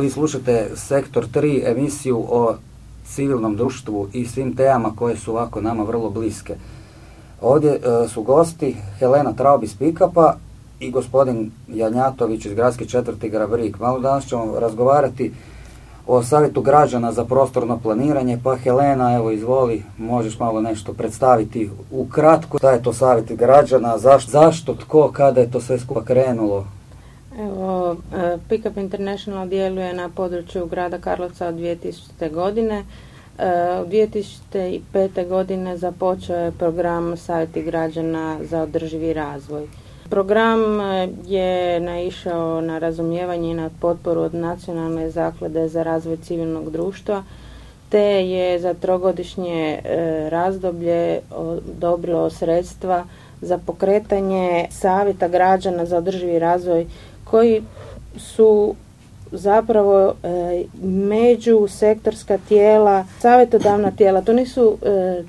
Vi slušate Sektor 3 emisiju o civilnom društvu i svim temama koje su ovako nama vrlo bliske. Ovdje e, su gosti Helena Traub iz Pikapa i gospodin Janjatović iz gradske četvrti Grabrik. Malo danas ćemo razgovarati o savjetu građana za prostorno planiranje, pa Helena, evo izvoli, možeš malo nešto predstaviti ukratko. Šta je to savjet građana, zašto, zašto, tko, kada je to sve skupa krenulo? Evo, e, Pickup International djeluje na području grada Karlovca od 2000. godine. E, u 2005. godine započeo je program Savjeti građana za održivi razvoj. Program e, je naišao na razumijevanje i na potporu od Nacionalne zaklade za razvoj civilnog društva, te je za trogodišnje razdoblje odobrilo sredstva za pokretanje savjeta građana za održivi razvoj koji su zapravo e, među sektorska tijela, savjetodavna tijela. To nisu e,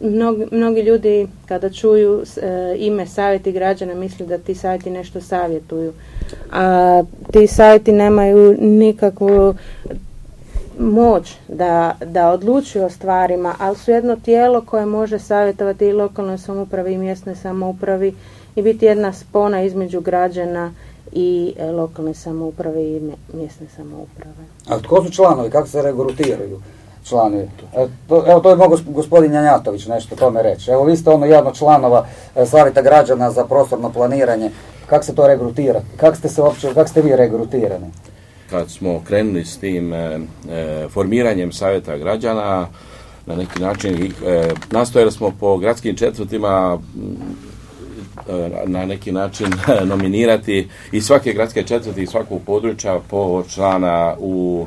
mnogi, mnogi ljudi kada čuju e, ime savjeti građana misle da ti savjeti nešto savjetuju. A ti savjeti nemaju nikakvu moć da, da odlučuju o stvarima, ali su jedno tijelo koje može savjetovati i lokalnoj samoupravi i mjesnoj samoupravi i biti jedna spona između građana i e, lokalne samouprave i mjesne samouprave. A tko su članovi, kako se regrutiraju članovi? E, evo to je mogao gospodin Janjatović nešto tome reći. Evo vi ste ono jedno članova e, Savjeta građana za prostorno planiranje. Kako se to regrutira? Kako ste se uopće, kako ste vi regrutirani? Kad smo krenuli s tim formiranjem Savjeta građana, na neki način nastojali smo po gradskim četvrtima E, na neki način nominirati i svake gradske četvrti i svakog područja po člana u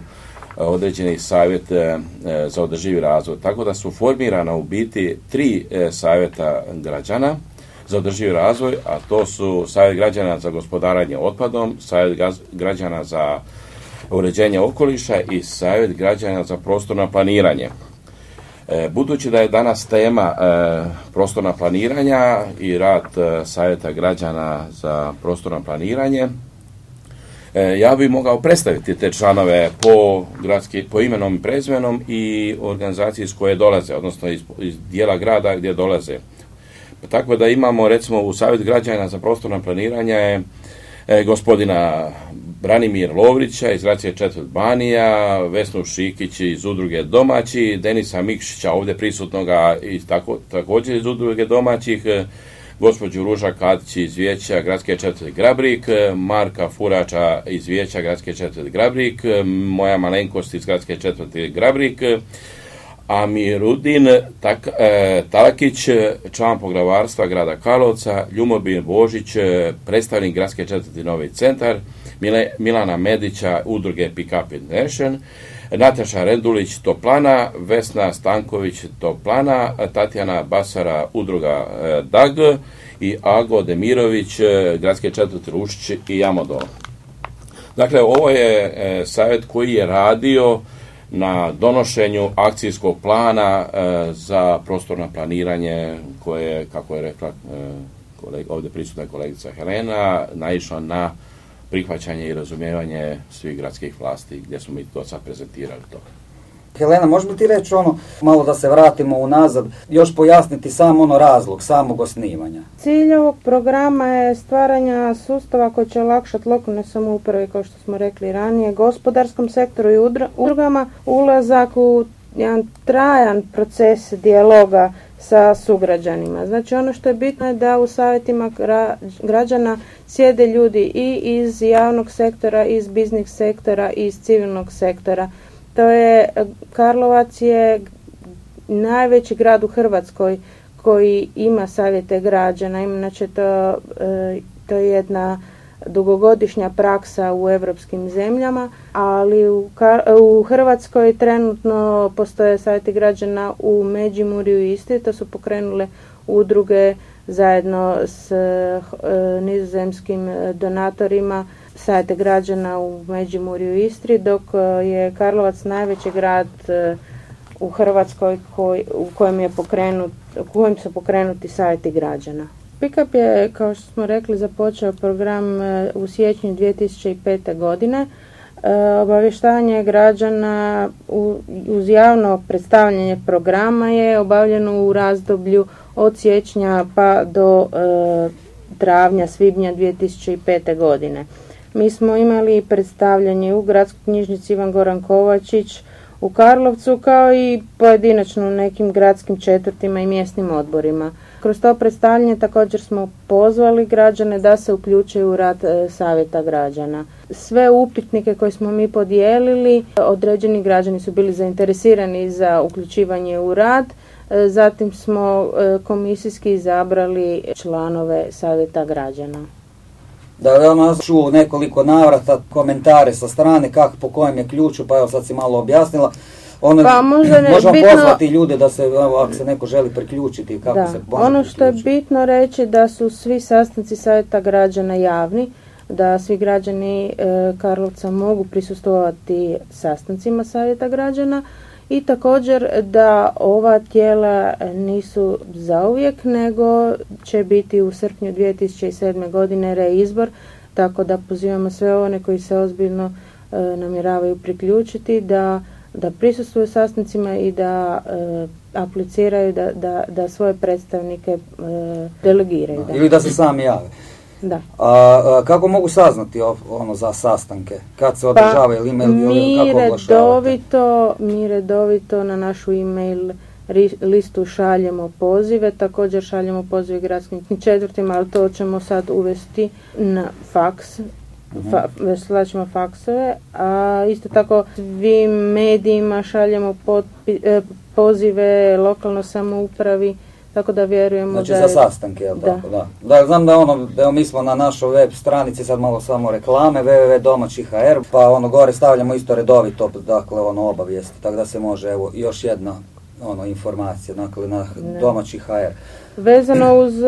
određeni savjet e, za održivi razvoj. Tako da su formirana u biti tri e, savjeta građana za održivi razvoj, a to su savjet građana za gospodaranje otpadom, savjet građana za uređenje okoliša i savjet građana za prostorno planiranje. E, budući da je danas tema e, prostorna planiranja i rad e, savjeta građana za prostorno planiranje, ja bih mogao predstaviti te članove po, gradski, po imenom i prezmenom i organizaciji iz koje dolaze, odnosno iz, dijela grada gdje dolaze. Pa tako da imamo recimo u savjet građana za prostorno planiranje je gospodina Branimir Lovrića iz Racije četvrt Banija, Vesnu Šikić iz udruge domaći, Denisa Mikšića ovdje prisutnoga i tako, također iz udruge domaćih, gospođu Ruža Katić iz Vijeća Gradske četvrt Grabrik, Marka Furača iz Vijeća Gradske četvrt Grabrik, moja malenkost iz Gradske četvrti Grabrik, Amirudin tak, e, Talakić, član pogravarstva grada Karlovca, Ljumobin Božić, predstavnik Gradske četvrti Novi centar, Milana Medića, udruge Pick Up International, Nataša Rendulić Toplana, Vesna Stanković Toplana, Tatjana Basara udruga e, DAG i Ago Demirović e, gradske četvrti Rušić i Jamodol. Dakle, ovo je e, savjet koji je radio na donošenju akcijskog plana za prostorno planiranje koje, kako je rekla ovdje prisutna kolegica Helena, naišla na prihvaćanje i razumijevanje svih gradskih vlasti gdje smo mi to sad prezentirali to. Helena, možeš li ti reći ono, malo da se vratimo unazad, još pojasniti samo ono razlog samog osnivanja? Cilj ovog programa je stvaranja sustava koji će olakšati lokalne samouprave, kao što smo rekli ranije, gospodarskom sektoru i udrugama, ulazak u jedan trajan proces dijaloga sa sugrađanima. Znači ono što je bitno je da u savjetima građana sjede ljudi i iz javnog sektora, iz biznis sektora, i iz civilnog sektora. To je, Karlovac je najveći grad u Hrvatskoj koji ima savjete građana. Inače to, e, to je jedna dugogodišnja praksa u europskim zemljama, ali u, u Hrvatskoj trenutno postoje savjeti građana u Međimurju i Istri, to su pokrenule udruge zajedno s e, nizozemskim donatorima savjete građana u Međimurju i Istri, dok e, je Karlovac najveći grad e, u Hrvatskoj u kojem je pokrenut, u kojem su pokrenuti savjeti građana. Pickup je, kao što smo rekli, započeo program e, u siječnju 2005. godine. obavještavanje građana uz javno predstavljanje programa je obavljeno u razdoblju od siječnja pa do e, travnja, svibnja 2005. godine. Mi smo imali predstavljanje u gradskoj knjižnici Ivan Goran Kovačić u Karlovcu kao i pojedinačno u nekim gradskim četvrtima i mjesnim odborima. Kroz to predstavljanje također smo pozvali građane da se uključuju u rad e, savjeta građana. Sve upitnike koje smo mi podijelili, određeni građani su bili zainteresirani za uključivanje u rad, e, zatim smo e, komisijski izabrali članove savjeta građana. Da je nas čuo nekoliko navrata komentare sa strane kako po kojem je ključu, pa evo sad si malo objasnila. Ono, pa možda ne, možemo bitno, pozvati ljude da se, ako se neko želi priključiti, kako da, se Ono što je bitno reći da su svi sastanci savjeta građana javni, da svi građani e, Karlovca mogu prisustovati sastancima savjeta građana i također da ova tijela nisu zauvijek, nego će biti u srpnju 2007. godine reizbor, tako da pozivamo sve one koji se ozbiljno e, namjeravaju priključiti da da prisustvuju sastancima i da e, apliciraju da, da, da svoje predstavnike e, delegiraju. Ili da se sami jave. Da. A, kako mogu saznati ono za sastanke? Kad se održavaju pa, ili mi redovito, mi redovito na našu email listu šaljemo pozive, također šaljemo pozive gradskim četvrtima, ali to ćemo sad uvesti na faks fa, slaćemo faksove, a isto tako svim medijima šaljemo e, pozive lokalno samoupravi, tako da vjerujemo znači, da... Znači za sastanke, jel da. tako, da. Da, znam da ono, evo mi smo na našoj web stranici, sad malo samo reklame, www.domaći.hr, pa ono gore stavljamo isto redovito, dakle ono obavijesti, tako da se može, evo, još jedna ono informacija, dakle na domaći HR. Vezano uz e,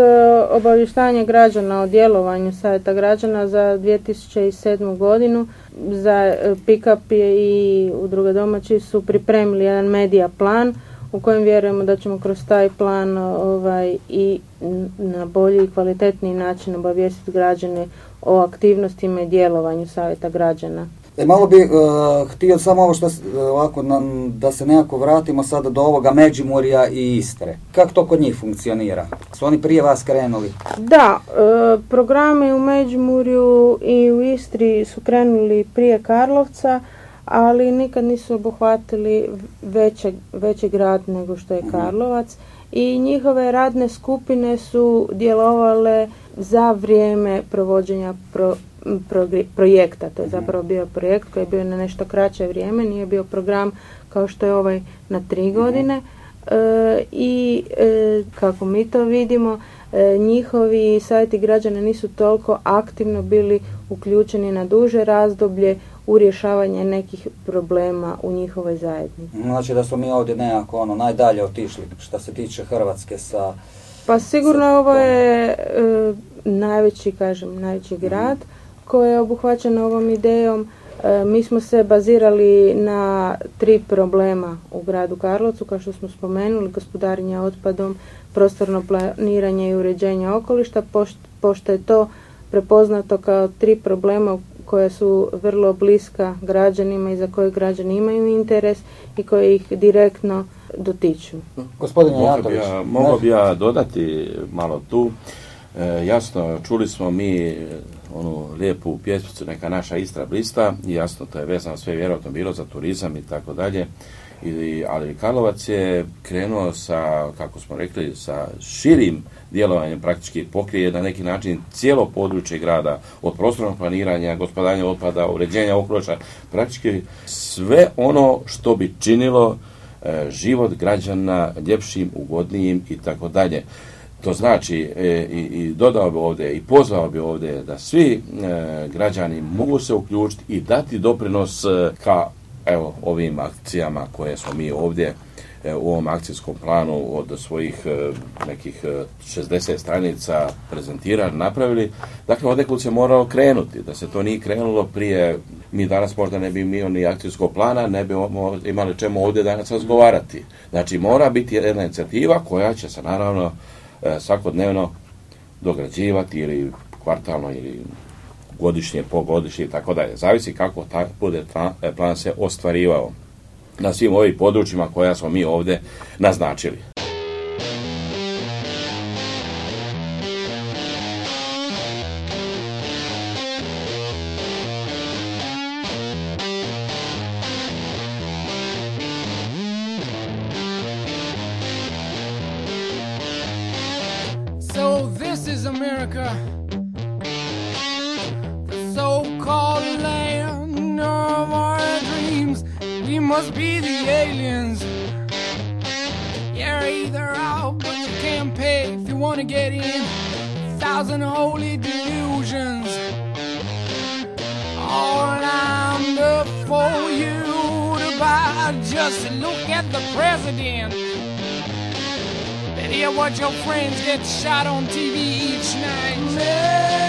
obavještanje građana o djelovanju savjeta građana za 2007. godinu za e, Pickup i udruga domaći su pripremili jedan medija plan u kojem vjerujemo da ćemo kroz taj plan ovaj, i na bolji i kvalitetniji način obavijestiti građane o aktivnostima i djelovanju savjeta građana. E, malo bi uh, htio samo ovo što ovako da se nekako vratimo sada do ovoga Međimurja i Istre. Kako to kod njih funkcionira? Su oni prije vas krenuli? Da, uh, programe u Međimurju i u Istri su krenuli prije Karlovca, ali nikad nisu obuhvatili veće, veći grad nego što je mhm. Karlovac i njihove radne skupine su djelovale za vrijeme provođenja pro, projekta. To je mhm. zapravo bio projekt koji je bio na nešto kraće vrijeme, nije bio program kao što je ovaj na tri mhm. godine. E, I e, kako mi to vidimo, e, njihovi sajti građana nisu toliko aktivno bili uključeni na duže razdoblje u rješavanje nekih problema u njihovoj zajednici. Znači da smo mi ovdje nekako ono, najdalje otišli što se tiče Hrvatske sa... Pa sigurno ovo je najveći, kažem, najveći grad koje je obuhvaćeno ovom idejom. E, mi smo se bazirali na tri problema u gradu Karlovcu, kao što smo spomenuli, gospodarenje otpadom, prostorno planiranje i uređenje okolišta, pošto je to prepoznato kao tri problema koja su vrlo bliska građanima i za koje građani imaju interes i koje ih direktno dotiču. Gospodine Mogao bi ja dodati malo tu. E, jasno, čuli smo mi onu lijepu pjesmicu neka naša Istra blista i jasno to je vezano sve vjerojatno bilo za turizam i tako dalje ali Karlovac je krenuo sa, kako smo rekli, sa širim djelovanjem praktički pokrije na neki način cijelo područje grada od prostornog planiranja, gospodanja otpada, uređenja okoliša, praktički sve ono što bi činilo e, život građana ljepšim, ugodnijim i tako dalje. To znači, e, i, i dodao bi ovdje i pozvao bi ovdje da svi e, građani mogu se uključiti i dati doprinos e, ka evo, ovim akcijama koje smo mi ovdje u ovom akcijskom planu od svojih nekih 60 stranica prezentirali, napravili. Dakle, odnekud se moralo krenuti, da se to nije krenulo prije, mi danas možda ne bi imali ni akcijskog plana, ne bi imali čemu ovdje danas razgovarati. Znači, mora biti jedna inicijativa koja će se naravno E, E, svakodnevno dograđivati ili kvartalno ili godišnje, pogodišnje i tako dalje. Zavisi kako taj bude e, plan se ostvarivao na svim ovim područjima koja smo mi ovdje naznačili. America, the so-called land of our dreams. We must be the aliens. You're either out, but you can't pay if you wanna get in. A thousand holy delusions. All I'm up for you to buy. Just look at the president hear what your friends get shot on TV each night. Man.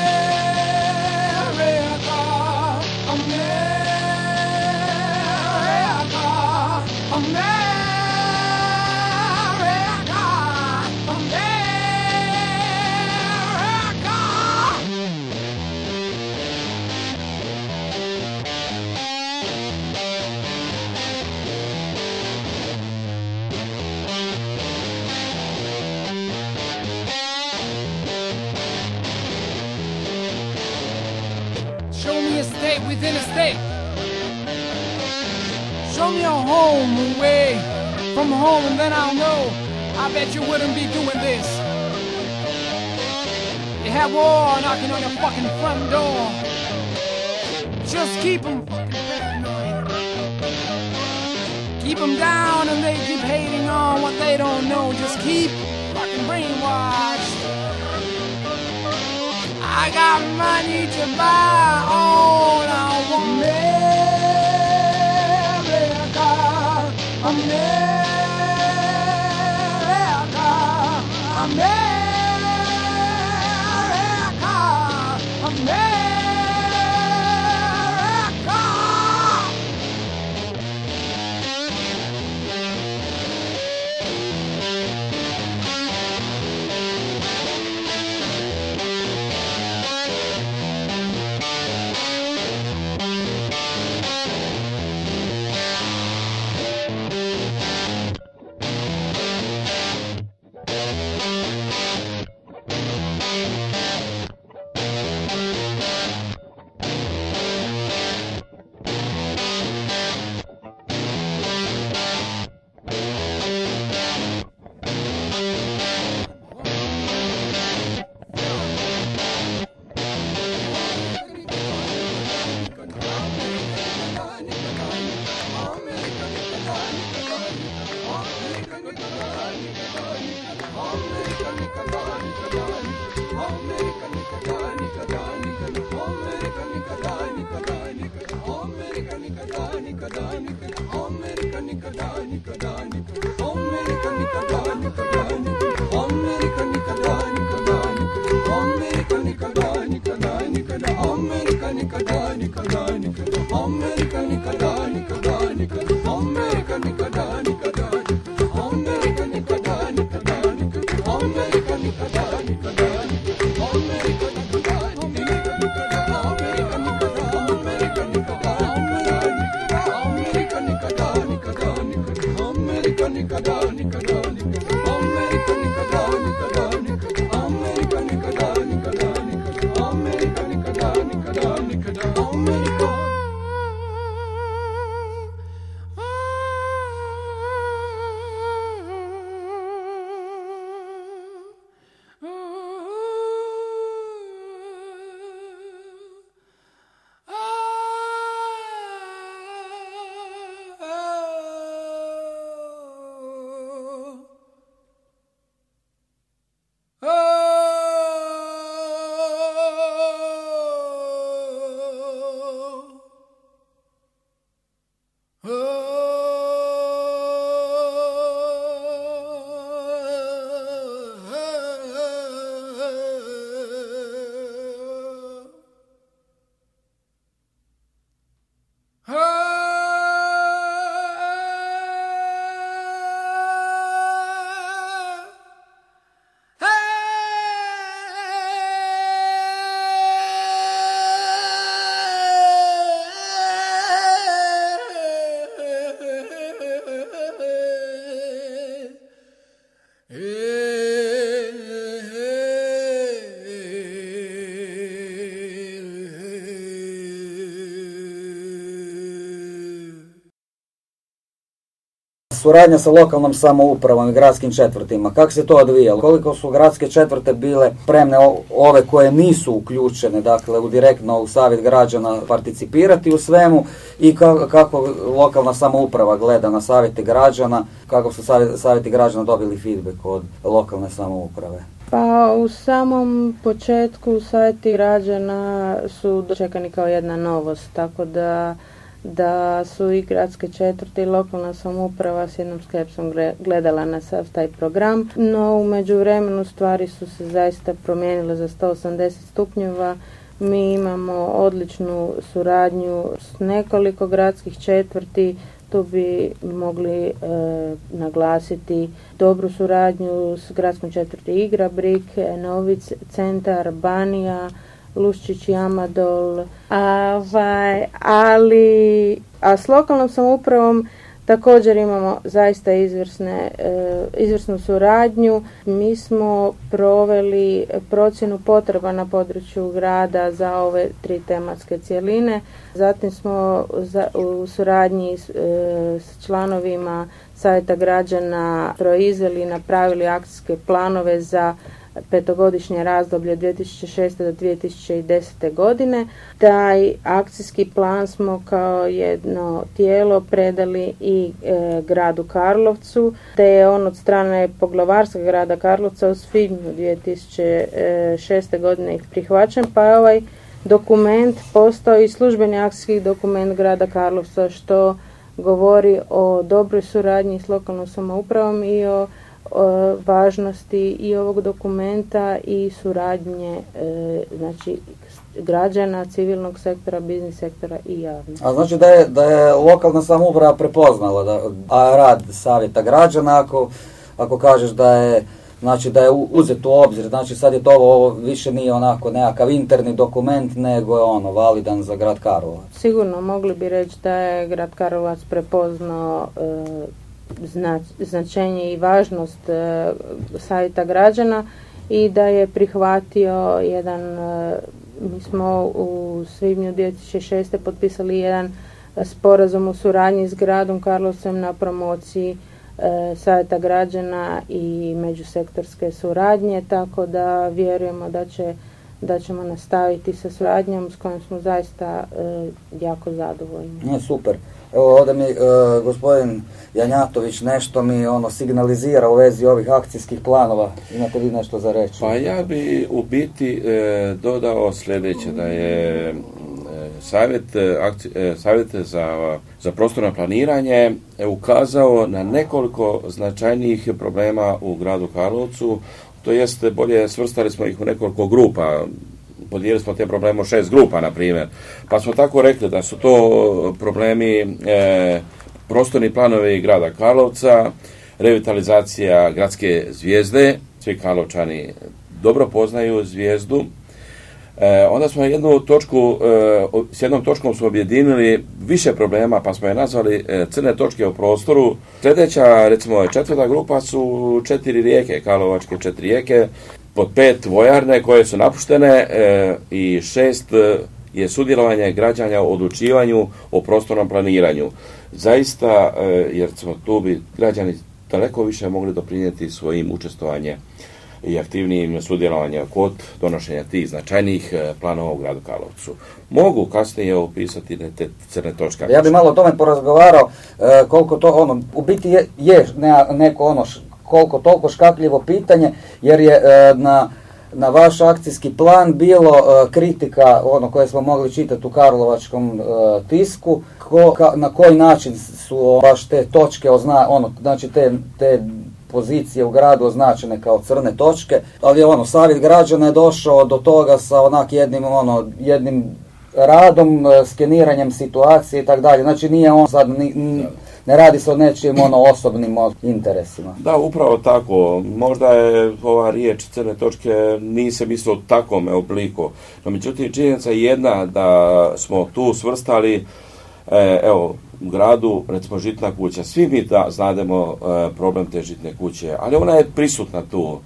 away from home, and then I'll know. I bet you wouldn't be doing this. You have war knocking on your fucking front door. Just keep them fucking paranoid. Keep them down and they keep hating on what they don't know. Just keep fucking brainwashed. I got money to buy all suradnja sa lokalnom samoupravom i gradskim četvrtima, kako se to odvijalo? Koliko su gradske četvrte bile spremne ove koje nisu uključene, dakle, u direktno u savjet građana participirati u svemu i kako, lokalna samouprava gleda na savjete građana, kako su savjeti građana dobili feedback od lokalne samouprave? Pa u samom početku savjeti građana su dočekani kao jedna novost, tako da da su i gradske četvrte i lokalna samouprava s jednom skepsom gledala na sav taj program, no u međuvremenu stvari su se zaista promijenile za 180 stupnjeva. Mi imamo odličnu suradnju s nekoliko gradskih četvrti, tu bi mogli e, naglasiti dobru suradnju s gradskom četvrti Igra, Brik, Novic, Centar, Banija, Luščić i Amadol, ovaj, ali a s lokalnom samoupravom također imamo zaista izvrsne, e, izvrsnu suradnju. Mi smo proveli procjenu potreba na području grada za ove tri tematske cjeline. Zatim smo u suradnji s, e, s članovima Savjeta građana proizveli i napravili akcijske planove za petogodišnje razdoblje 2006. do 2010. godine. Taj akcijski plan smo kao jedno tijelo predali i e, gradu Karlovcu, te je on od strane poglavarskog grada Karlovca u svibnju 2006. godine ih prihvaćen, pa je ovaj dokument postao i službeni akcijski dokument grada Karlovca, što govori o dobroj suradnji s lokalnom samoupravom i o važnosti i ovog dokumenta i suradnje e, znači građana, civilnog sektora, biznis sektora i javnog. A znači da je, da je lokalna samouprava prepoznala da, a rad savjeta građana ako, ako kažeš da je znači da je uzet u obzir, znači sad je to ovo više nije onako nekakav interni dokument, nego je ono validan za grad Karlovac. Sigurno mogli bi reći da je grad Karlovac prepoznao e, značenje i važnost e, savjeta građana i da je prihvatio jedan, e, mi smo u svibnju 2006. potpisali jedan sporazum u suradnji s gradom Karlovcem na promociji e, savjeta građana i međusektorske suradnje, tako da vjerujemo da će da ćemo nastaviti sa suradnjom s kojom smo zaista jako zadovoljni. Super. Evo ovdje mi e, gospodin Janjatović nešto mi ono signalizira u vezi ovih akcijskih planova. Imate vi nešto za reći? Pa ja bi u biti e, dodao sljedeće da je e, savjet, e, savjet za, za prostorno planiranje ukazao na nekoliko značajnijih problema u gradu Karlovcu, to jest bolje svrstali smo ih u nekoliko grupa podijelili smo te probleme u šest grupa, na primjer. Pa smo tako rekli da su to problemi e, prostorni planovi grada Karlovca, revitalizacija gradske zvijezde, svi Karlovčani dobro poznaju zvijezdu, E, onda smo jednu točku, e, s jednom točkom smo objedinili više problema, pa smo je nazvali e, crne točke u prostoru. Sljedeća, recimo, četvrta grupa su četiri rijeke, Karlovačke četiri rijeke, pod pet vojarne koje su napuštene e, i šest e, je sudjelovanje građanja u odlučivanju o prostornom planiranju. Zaista, e, jer smo tu bi građani daleko više mogli doprinijeti svojim učestvovanjem i aktivnijim sudjelovanjem kod donošenja tih značajnih planova u gradu Karlovcu. Mogu kasnije opisati te crne točke. Ja bih malo o tome porazgovarao koliko to ono, u biti je, je neko ono koliko toliko škakljivo pitanje jer je e, na, na vaš akcijski plan bilo e, kritika ono koje smo mogli čitati u Karlovačkom e, tisku ko, na koji način su baš te točke ozna, ono znači te, te pozicije u gradu označene kao crne točke, ali ono, savjet građana je došao do toga sa onak jednim, ono, jednim radom, skeniranjem situacije i tako dalje. Znači nije on sad, ni, ne radi se o nečim ono osobnim interesima. Da, upravo tako. Možda je ova riječ crne točke nise mislio u takvom obliku. No, međutim, činjenica je jedna da smo tu svrstali e, evo, u gradu, recimo žitna kuća. Svi mi da znademo e, problem te žitne kuće, ali ona je prisutna tu.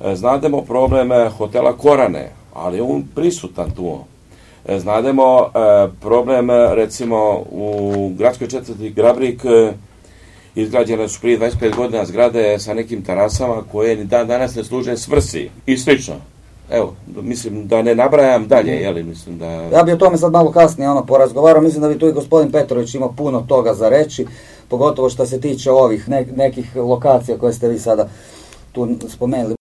E, znademo problem hotela Korane, ali on prisutan tu. E, znademo e, problem recimo u gradskoj četvrti Grabrik e, izgrađene su prije 25 godina zgrade sa nekim terasama koje ni dan danas ne služe svrsi i slično. Evo, mislim da ne nabrajam dalje, jeli, mislim da... Ja bi o tome sad malo kasnije ono porazgovarao, mislim da bi tu i gospodin Petrović imao puno toga za reći, pogotovo što se tiče ovih nekih lokacija koje ste vi sada tu spomenuli.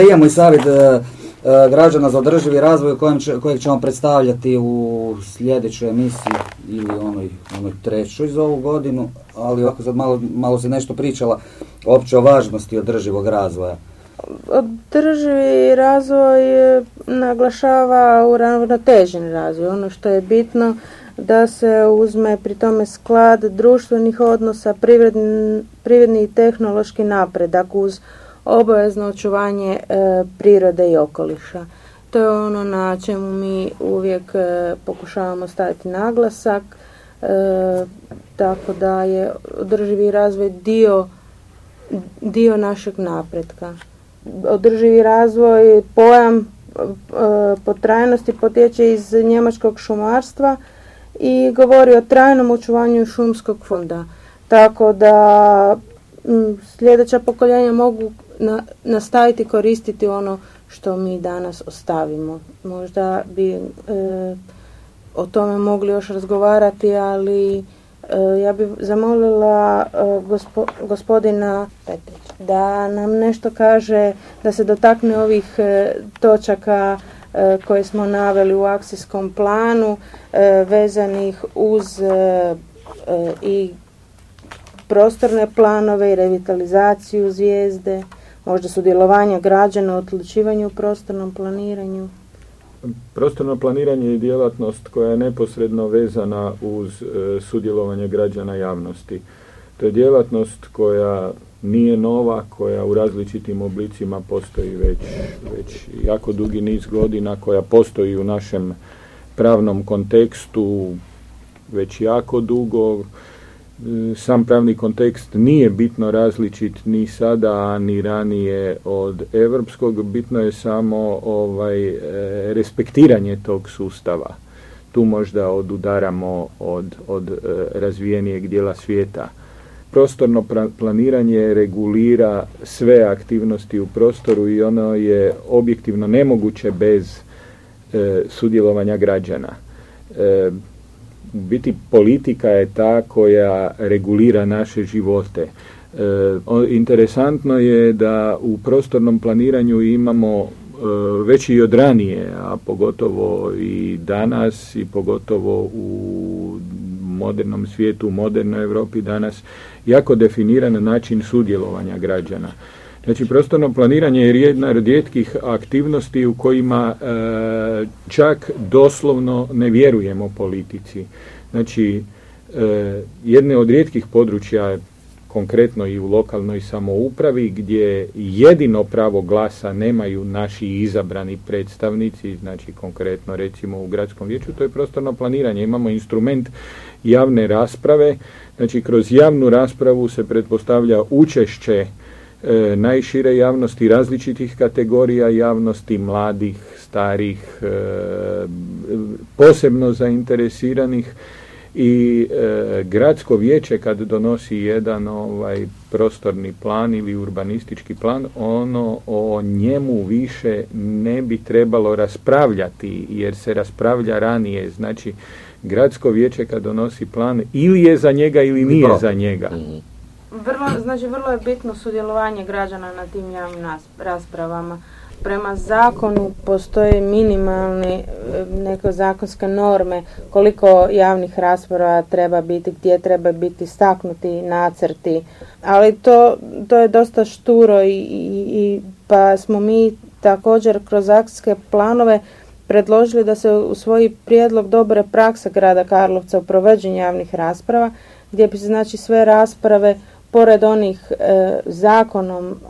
Da imamo i savjet e, e, građana za održivi razvoj kojeg ćemo predstavljati u sljedećoj emisiji ili onoj, onoj trećoj za ovu godinu, ali ako sad malo, malo se nešto pričala opće o važnosti održivog razvoja. Održivi razvoj naglašava uravnotežen razvoj. Ono što je bitno da se uzme pri tome sklad društvenih odnosa, privredni i tehnološki napredak uz obavezno očuvanje e, prirode i okoliša. To je ono na čemu mi uvijek e, pokušavamo staviti naglasak, e, tako da je održivi razvoj dio, dio našeg napretka. Održivi razvoj, pojam po trajnosti potječe iz njemačkog šumarstva i govori o trajnom očuvanju šumskog fonda. Tako da sljedeća pokoljenja mogu na, nastaviti koristiti ono što mi danas ostavimo. Možda bi e, o tome mogli još razgovarati, ali e, ja bih zamolila e, gospodina Petrić da nam nešto kaže, da se dotakne ovih točaka koje smo naveli u akcijskom planu vezanih uz i prostorne planove i revitalizaciju zvijezde možda sudjelovanja građana u odlučivanju u prostornom planiranju. Prostorno planiranje je djelatnost koja je neposredno vezana uz e, sudjelovanje građana javnosti. To je djelatnost koja nije nova, koja u različitim oblicima postoji već, već jako dugi niz godina, koja postoji u našem pravnom kontekstu već jako dugo. Sam pravni kontekst nije bitno različit ni sada, ni ranije od europskog. Bitno je samo ovaj e, respektiranje tog sustava. Tu možda odudaramo od, od e, razvijenijeg dijela svijeta prostorno planiranje regulira sve aktivnosti u prostoru i ono je objektivno nemoguće bez e, sudjelovanja građana. E, biti politika je ta koja regulira naše živote. E, interesantno je da u prostornom planiranju imamo e, već i od ranije, a pogotovo i danas i pogotovo u modernom svijetu, u modernoj Europi danas jako definiran način sudjelovanja građana. Znači, prostorno planiranje je jedna od rijetkih aktivnosti u kojima e, čak doslovno ne vjerujemo politici. Znači, e, jedne od rijetkih područja konkretno i u lokalnoj samoupravi gdje jedino pravo glasa nemaju naši izabrani predstavnici, znači konkretno recimo u gradskom vijeću, to je prostorno planiranje. Imamo instrument javne rasprave, znači kroz javnu raspravu se pretpostavlja učešće e, najšire javnosti različitih kategorija javnosti, mladih, starih, e, posebno zainteresiranih i e, gradsko vijeće kad donosi jedan ovaj prostorni plan ili urbanistički plan ono o njemu više ne bi trebalo raspravljati jer se raspravlja ranije. Znači gradsko vijeće kad donosi plan ili je za njega ili nije za njega. Mhm. Vrlo, znači vrlo je bitno sudjelovanje građana na tim javnim raspravama. Prema zakonu postoje minimalne neke zakonske norme koliko javnih rasprava treba biti, gdje treba biti staknuti nacrti, ali to, to je dosta šturo i, i, pa smo mi također kroz akcijske planove predložili da se usvoji prijedlog dobre prakse grada Karlovca u provođenju javnih rasprava, gdje bi se znači sve rasprave pored onih e, zakonom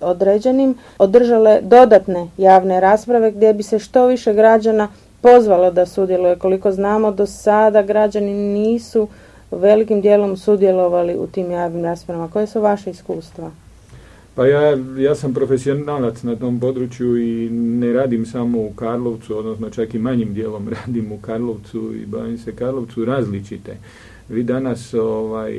određenim održale dodatne javne rasprave gdje bi se što više građana pozvalo da sudjeluje. Koliko znamo do sada građani nisu velikim dijelom sudjelovali u tim javnim raspravama. Koje su vaše iskustva? Pa ja, ja sam profesionalac na tom području i ne radim samo u Karlovcu, odnosno čak i manjim dijelom radim u Karlovcu i bavim se Karlovcu različite. Vi danas ovaj,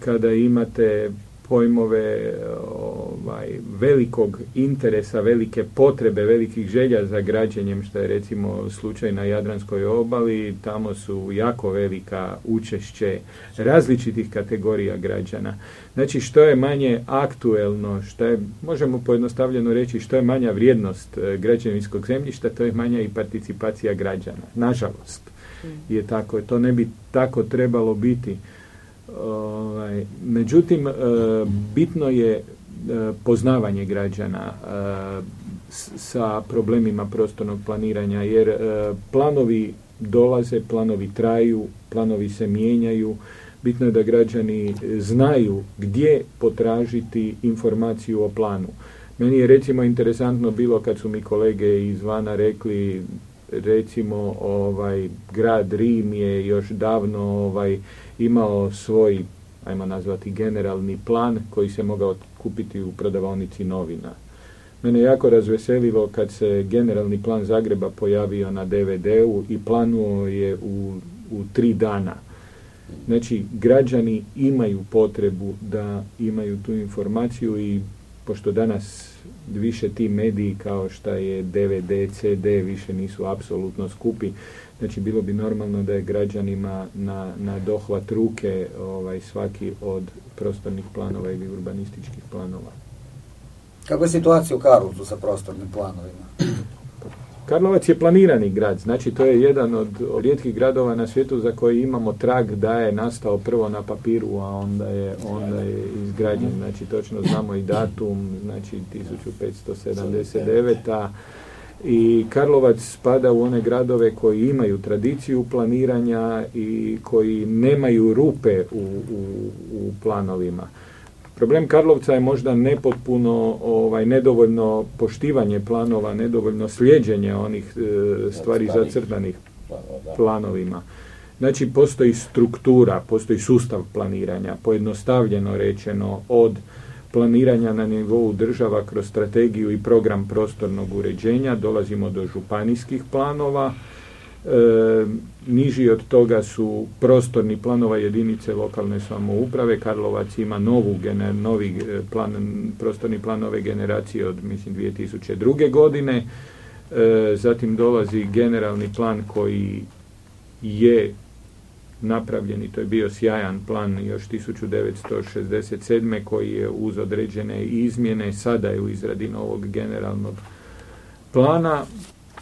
kada imate pojmove ovaj, velikog interesa, velike potrebe, velikih želja za građenjem, što je recimo slučaj na Jadranskoj obali, tamo su jako velika učešće različitih kategorija građana. Znači što je manje aktuelno, što je, možemo pojednostavljeno reći, što je manja vrijednost e, građevinskog zemljišta, to je manja i participacija građana. Nažalost mm. je tako, to ne bi tako trebalo biti. Ovaj, međutim, e, bitno je e, poznavanje građana e, sa problemima prostornog planiranja, jer planovi dolaze, planovi traju, planovi se mijenjaju. Bitno je da građani znaju gdje potražiti informaciju o planu. Meni je recimo interesantno bilo kad su mi kolege izvana rekli recimo ovaj grad Rim je još davno ovaj imao svoj, ajmo nazvati, generalni plan koji se mogao kupiti u prodavonici novina. Mene jako razveselilo kad se generalni plan Zagreba pojavio na DVD-u i planuo je u, u tri dana. Znači, građani imaju potrebu da imaju tu informaciju i pošto danas više ti mediji kao što je DVD, CD više nisu apsolutno skupi, Znači bilo bi normalno da je građanima na, na dohvat ruke ovaj, svaki od prostornih planova ili urbanističkih planova. Kako je situacija u Karlovcu sa prostornim planovima? Karlovac je planirani grad, znači to je jedan od rijetkih gradova na svijetu za koji imamo trag da je nastao prvo na papiru, a onda je, onda je izgrađen. Znači točno znamo i datum, znači 1579. i Karlovac spada u one gradove koji imaju tradiciju planiranja i koji nemaju rupe u, u, u planovima. Problem Karlovca je možda nepotpuno, ovaj, nedovoljno poštivanje planova, nedovoljno slijeđenje onih e, stvari zacrtanih planovima. Znači, postoji struktura, postoji sustav planiranja, pojednostavljeno rečeno od planiranja na nivou država kroz strategiju i program prostornog uređenja, dolazimo do županijskih planova, e, niži od toga su prostorni planova jedinice lokalne samouprave. Karlovac ima novu gener, novi e, plan, prostorni planove generacije od mislim 2002. godine. E, zatim dolazi generalni plan koji je napravljen i to je bio sjajan plan još 1967. koji je uz određene izmjene sada je u izradi novog generalnog plana.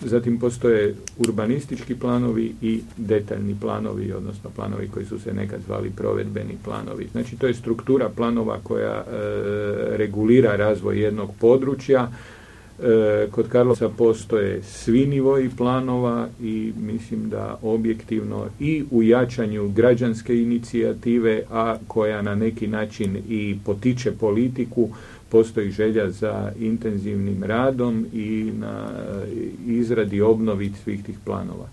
Zatim postoje urbanistički planovi i detaljni planovi, odnosno planovi koji su se nekad zvali provedbeni planovi. Znači to je struktura planova koja e, regulira razvoj jednog područja E, kod Karlovca postoje svi nivoji planova i mislim da objektivno i u jačanju građanske inicijative, a koja na neki način i potiče politiku, postoji želja za intenzivnim radom i na izradi obnovi svih tih planova.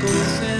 cosas.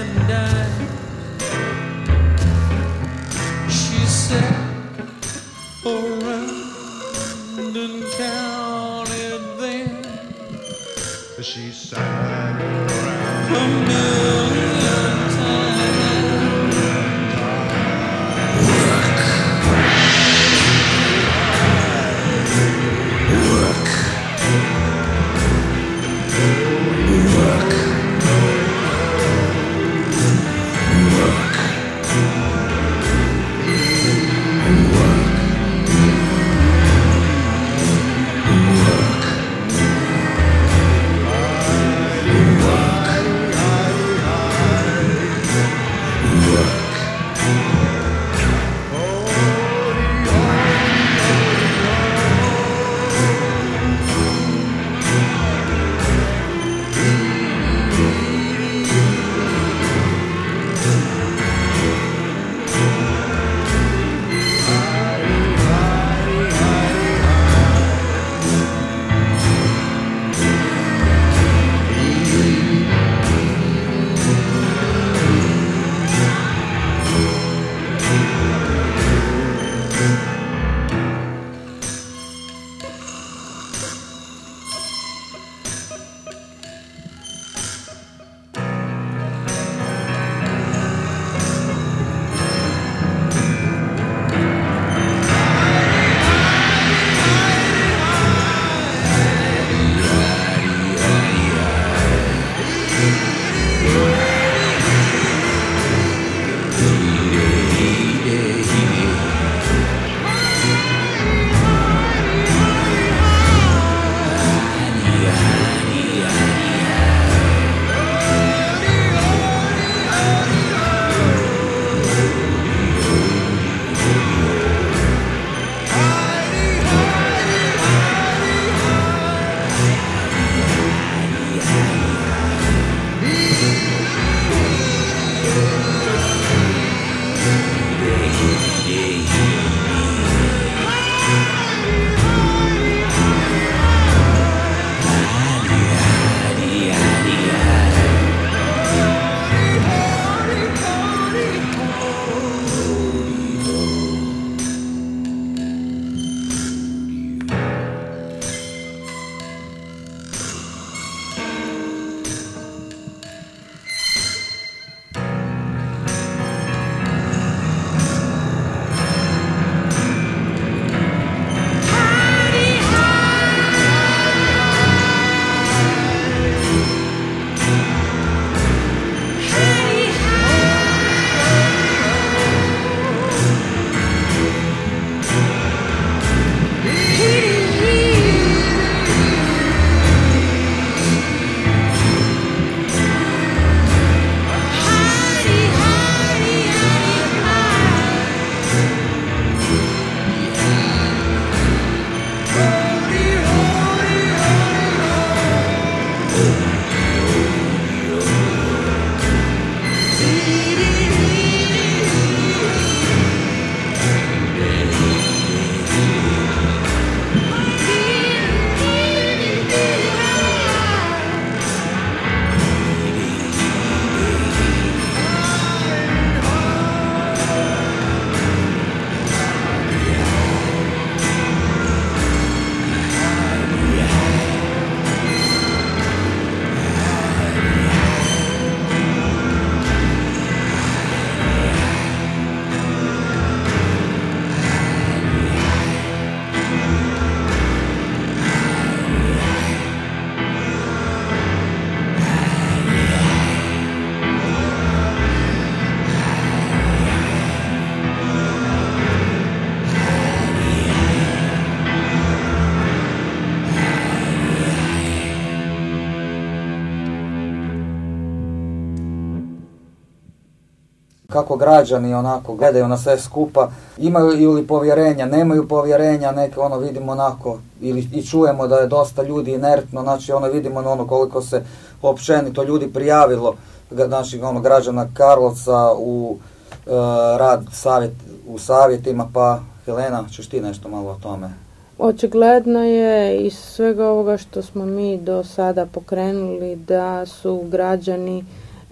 Građani onako gledaju na sve skupa, imaju li povjerenja, nemaju povjerenja, neke ono vidimo onako, ili i čujemo da je dosta ljudi inertno, znači ono vidimo ono koliko se općenito ljudi prijavilo, znači ono građana Karlovca u e, rad savjet, u savjetima, pa Helena, ćeš ti nešto malo o tome? Očigledno je iz svega ovoga što smo mi do sada pokrenuli da su građani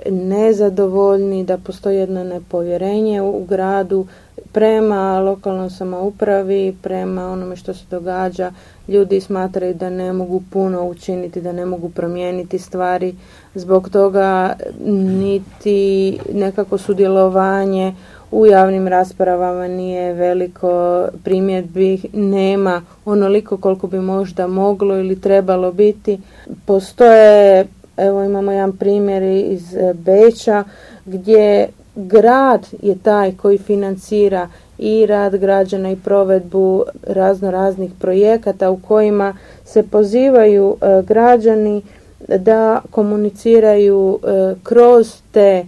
nezadovoljni, da postoji jedno nepovjerenje u gradu prema lokalnoj samoupravi, prema onome što se događa. Ljudi smatraju da ne mogu puno učiniti, da ne mogu promijeniti stvari. Zbog toga niti nekako sudjelovanje u javnim raspravama nije veliko primjedbi, nema onoliko koliko bi možda moglo ili trebalo biti. Postoje, evo imamo jedan primjer iz e, Beča gdje grad je taj koji financira i rad građana i provedbu razno raznih projekata u kojima se pozivaju e, građani da komuniciraju e, kroz te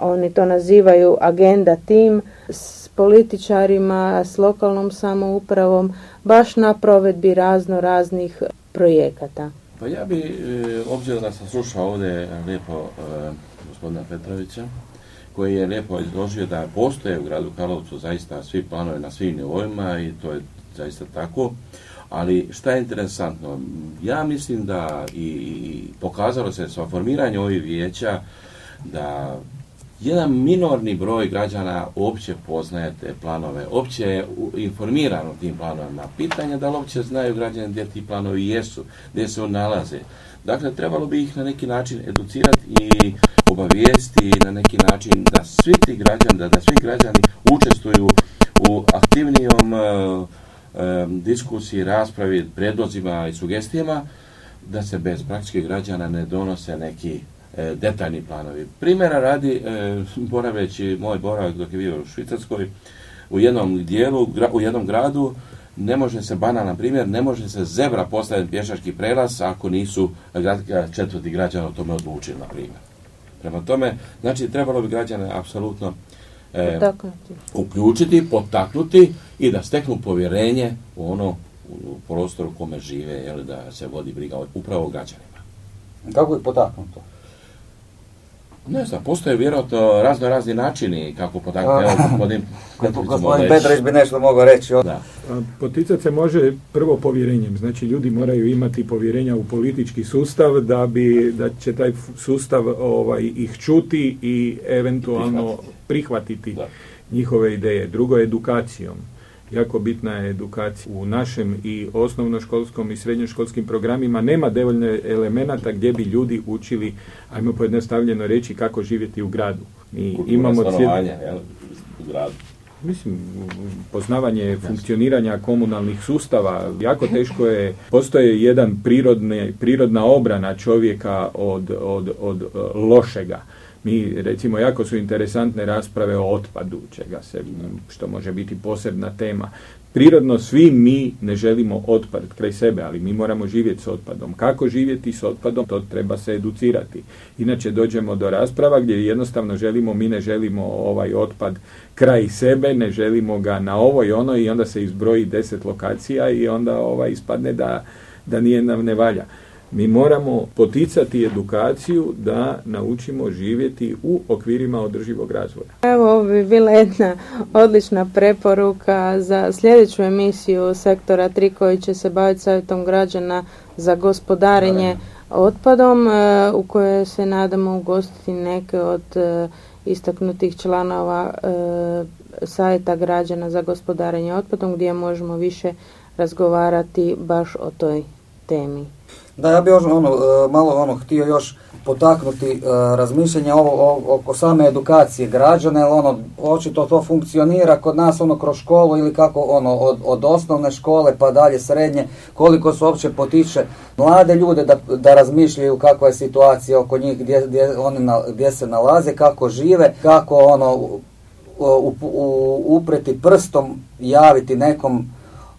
oni to nazivaju agenda tim s političarima, s lokalnom samoupravom, baš na provedbi razno raznih projekata. Pa ja bi, e, obzirom da sam slušao ovdje lijepo e, gospodina Petrovića, koji je lijepo izložio da postoje u gradu Karlovcu zaista svi planovi na svim nivoima i to je zaista tako. Ali šta je interesantno? Ja mislim da i, i pokazalo se sa formiranjem ovih vijeća da jedan minorni broj građana uopće poznaje te planove, uopće je informiran tim planovima. Pitanje je da li uopće znaju građani gdje ti planovi jesu, gdje se on nalaze. Dakle, trebalo bi ih na neki način educirati i obavijesti na neki način da svi ti građani, da, svi građani učestvuju u aktivnijom e, e, diskusiji, raspravi, predlozima i sugestijama, da se bez praktičkih građana ne donose neki detaljni planovi. Primjera radi, e, boraveći moj boravak dok je bio u Švicarskoj, u jednom dijelu, u jednom gradu, ne može se, banalan primjer, ne može se zebra postaviti pješački prelaz ako nisu četvrti građana o tome odlučili, na primjer. Prema tome, znači, trebalo bi građane apsolutno e, uključiti, potaknuti i da steknu povjerenje u ono u prostoru u kome žive, jel, da se vodi briga upravo o građanima. Kako je potaknuto? Ne znam, postoje vjerojatno razno razni načini kako potaknuti. Evo, gospodin Gospodin. Petrović bi nešto mogao reći. Da. A Poticat se može prvo povjerenjem, znači ljudi moraju imati povjerenja u politički sustav da bi da će taj sustav ovaj ih čuti i eventualno Prihvatiti. prihvatiti njihove ideje. Drugo edukacijom. Jako bitna je edukacija. U našem i osnovnoškolskom i srednjoškolskim programima nema dovoljno elemenata gdje bi ljudi učili, ajmo pojednostavljeno reći, kako živjeti u gradu. Mi Kultura imamo cijeli- stanovanja, jel, u gradu. Mislim, poznavanje funkcioniranja komunalnih sustava, jako teško je, postoje jedan prirodne, prirodna obrana čovjeka od, od, od e, lošega. Mi, recimo, jako su interesantne rasprave o otpadu, čega se, što može biti posebna tema. Prirodno svi mi ne želimo otpad kraj sebe, ali mi moramo živjeti s otpadom. Kako živjeti s otpadom, to treba se educirati. Inače dođemo do rasprava gdje jednostavno želimo, mi ne želimo ovaj otpad kraj sebe, ne želimo ga na ovo i ono i onda se izbroji deset lokacija i onda ovaj ispadne da, da nije nam ne valja. Mi moramo poticati edukaciju da naučimo živjeti u okvirima održivog razvoja. Evo, bi bila jedna odlična preporuka za sljedeću emisiju sektora 3 koji će se baviti savjetom građana za gospodarenje otpadom e, u kojoj se nadamo ugostiti neke od e, istaknutih članova e, savjeta građana za gospodarenje otpadom gdje možemo više razgovarati baš o toj temi. Da, ja bih ono, e, malo ono, htio još potaknuti e, razmišljanje ovo, oko same edukacije građana, jer ono, očito to funkcionira kod nas ono kroz školu ili kako ono, od, od osnovne škole pa dalje srednje, koliko se uopće potiče mlade ljude da, da razmišljaju kakva je situacija oko njih, gdje, gdje, oni na- gdje se nalaze, kako žive, kako ono, u- u- upreti prstom, javiti nekom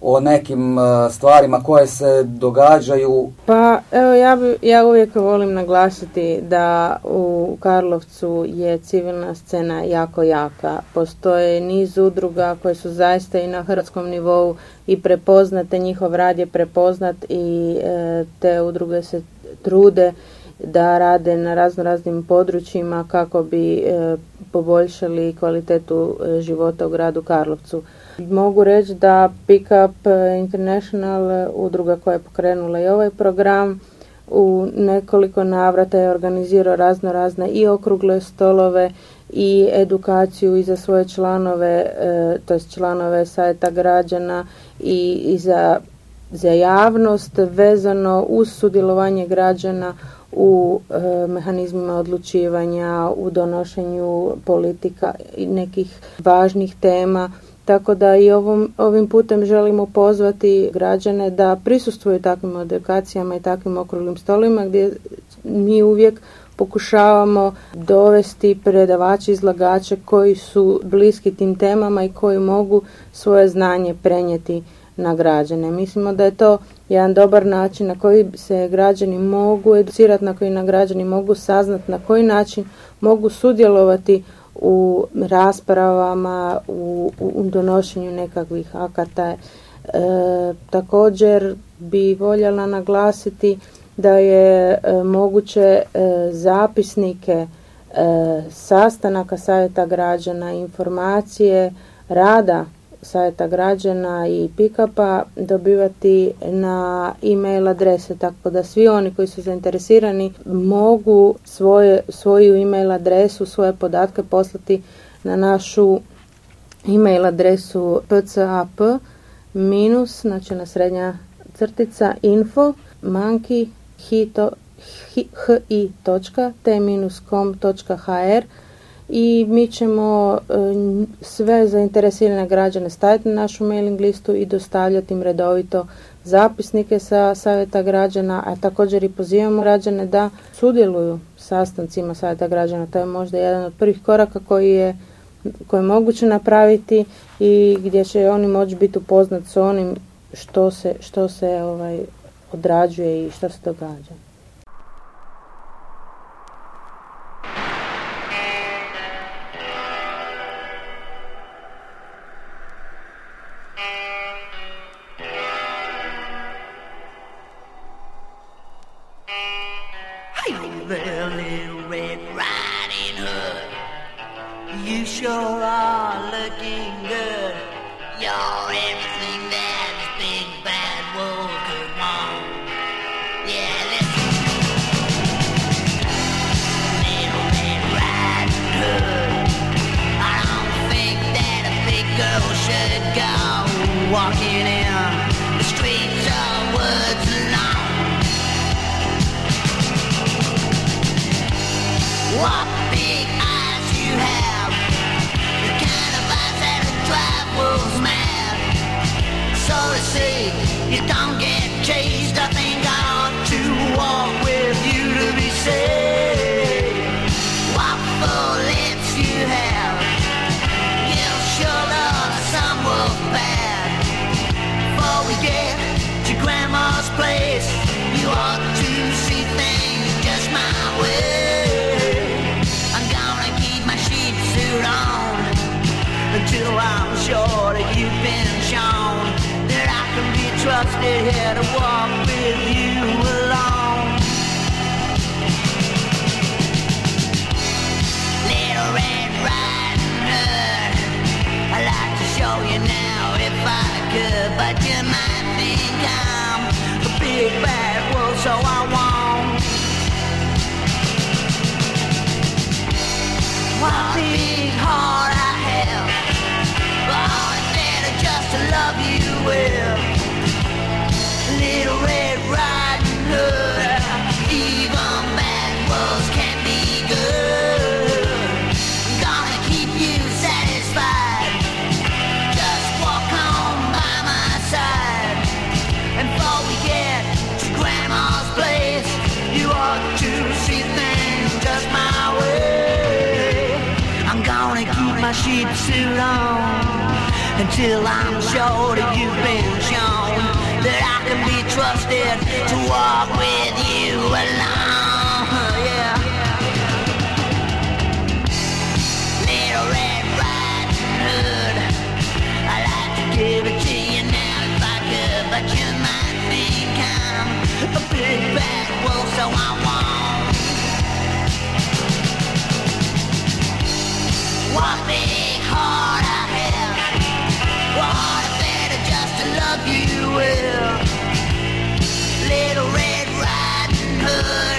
o nekim e, stvarima koje se događaju. Pa evo ja, bi, ja uvijek volim naglasiti da u Karlovcu je civilna scena jako jaka. Postoje niz udruga koje su zaista i na hrvatskom nivou i prepoznate, njihov rad je prepoznat i e, te udruge se trude da rade na razno raznim područjima kako bi e, poboljšali kvalitetu e, života u gradu Karlovcu. Mogu reći da Pickup International, udruga koja je pokrenula i ovaj program, u nekoliko navrata je organizirao razno razne i okrugle stolove i edukaciju i za svoje članove, to članove sajta građana i, i za, za javnost vezano uz sudjelovanje građana u e, mehanizmima odlučivanja, u donošenju politika i nekih važnih tema. Tako da i ovom, ovim putem želimo pozvati građane da prisustvuju takvim edukacijama i takvim okruglim stolima gdje mi uvijek pokušavamo dovesti predavače, izlagače koji su bliski tim temama i koji mogu svoje znanje prenijeti na građane. Mislimo da je to jedan dobar način na koji se građani mogu educirati, na koji na građani mogu saznati, na koji način mogu sudjelovati u raspravama, u, u donošenju nekakvih akata. E, također bi voljela naglasiti da je e, moguće e, zapisnike e, sastanaka savjeta građana, informacije, rada savjeta građana i pikapa dobivati na e-mail adrese, tako da svi oni koji su zainteresirani mogu svoje, svoju e-mail adresu, svoje podatke poslati na našu e-mail adresu pcap minus, znači na srednja crtica info manki i mi ćemo e, sve zainteresirane građane staviti na našu mailing listu i dostavljati im redovito zapisnike sa savjeta građana, a također i pozivamo građane da sudjeluju sastancima savjeta građana. To je možda jedan od prvih koraka koji je koje je moguće napraviti i gdje će oni moći biti upoznat s onim što se, što se ovaj, odrađuje i što se događa. see. my sheep suit on until I'm sure that you've been shown that I can be trusted to walk with you alone. Big heart I have. What if better just to love you? Little Red Riding Hood.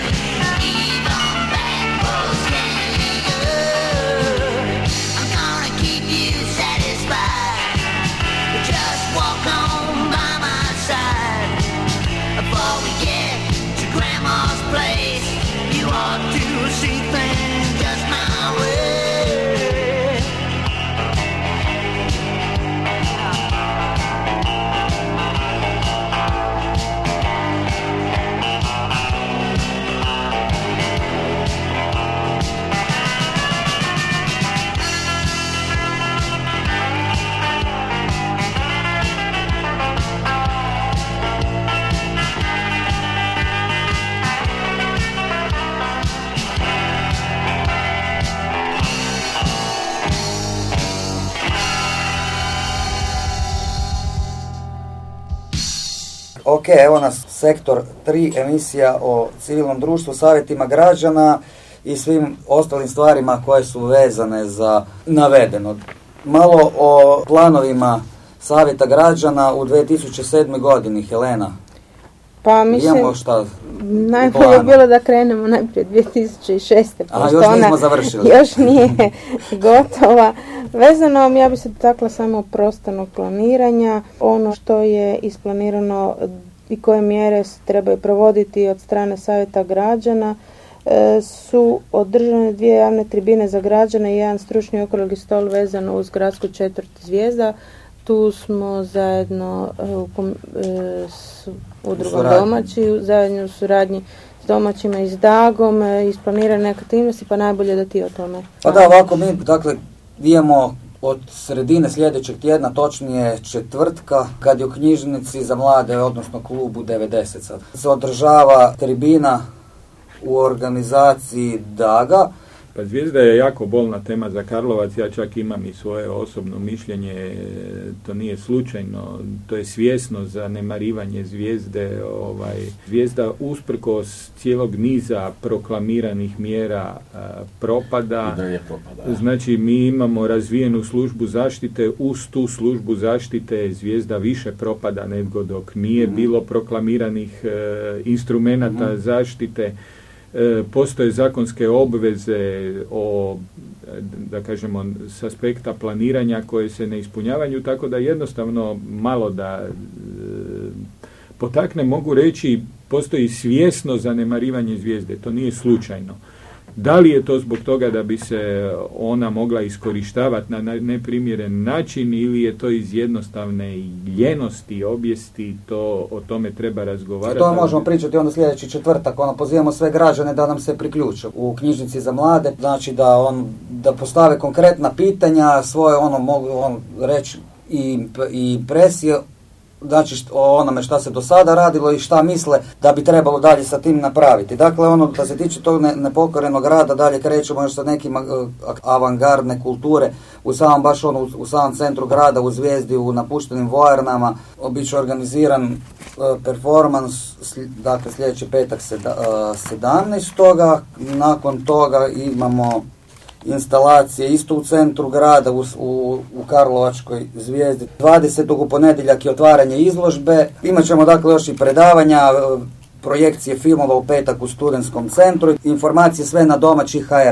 Ok, evo nas sektor 3 emisija o civilnom društvu, savjetima građana i svim ostalim stvarima koje su vezane za navedeno. Malo o planovima savjeta građana u 2007. godini, Helena. Pa mislim, Imamo šta? najbolje je bilo da krenemo najprije 2006. A, još nismo završili. još nije gotova. Vezano, ja bi se dotakla samo prostornog planiranja. Ono što je isplanirano i koje mjere se trebaju provoditi od strane savjeta građana e, su održane dvije javne tribine za građane i jedan stručni okrugli stol vezano uz gradsku četvrt zvijezda. Tu smo zajedno e, e, s udrugom domaći, zajedno u suradnji s domaćima i s Dagom, isplanirane aktivnosti, pa najbolje da ti o tome. Pa da, ovako mi, dakle, idemo od sredine sljedećeg tjedna, točnije četvrtka, kad je u knjižnici za mlade, odnosno klubu 90 sad, se održava tribina u organizaciji Daga. Pa zvijezda je jako bolna tema za Karlovac, ja čak imam i svoje osobno mišljenje, to nije slučajno, to je svjesno zanemarivanje zvijezde. Ovaj, zvijezda usprkos cijelog niza proklamiranih mjera a, propada. I dalje propada. Znači mi imamo razvijenu službu zaštite, uz tu službu zaštite zvijezda više propada nego dok nije bilo proklamiranih e, instrumenata zaštite. E, postoje zakonske obveze o da kažemo s aspekta planiranja koje se ne ispunjavaju tako da jednostavno malo da e, potakne mogu reći postoji svjesno zanemarivanje zvijezde. To nije slučajno da li je to zbog toga da bi se ona mogla iskorištavati na neprimjeren način ili je to iz jednostavne ljenosti, objesti, to o tome treba razgovarati. To možemo pričati onda sljedeći četvrtak, ono, pozivamo sve građane da nam se priključe u knjižnici za mlade, znači da on, da postave konkretna pitanja, svoje ono mogu on reći i, i impresije, znači o onome šta se do sada radilo i šta misle da bi trebalo dalje sa tim napraviti. Dakle, ono da se tiče tog ne, nepokorenog rada, dalje krećemo još sa nekim a- avangardne kulture u samom baš ono, u, samom centru grada, u Zvijezdi, u napuštenim vojarnama, bit organiziran e, performans, dakle sljedeći petak seda, e, 17. Nakon toga imamo instalacije isto u centru grada u, u, u Karlovačkoj zvijezdi. 20. u ponedjeljak je otvaranje izložbe. Imat ćemo dakle još i predavanja, e, projekcije filmova u petak u studentskom centru. Informacije sve na domaći HR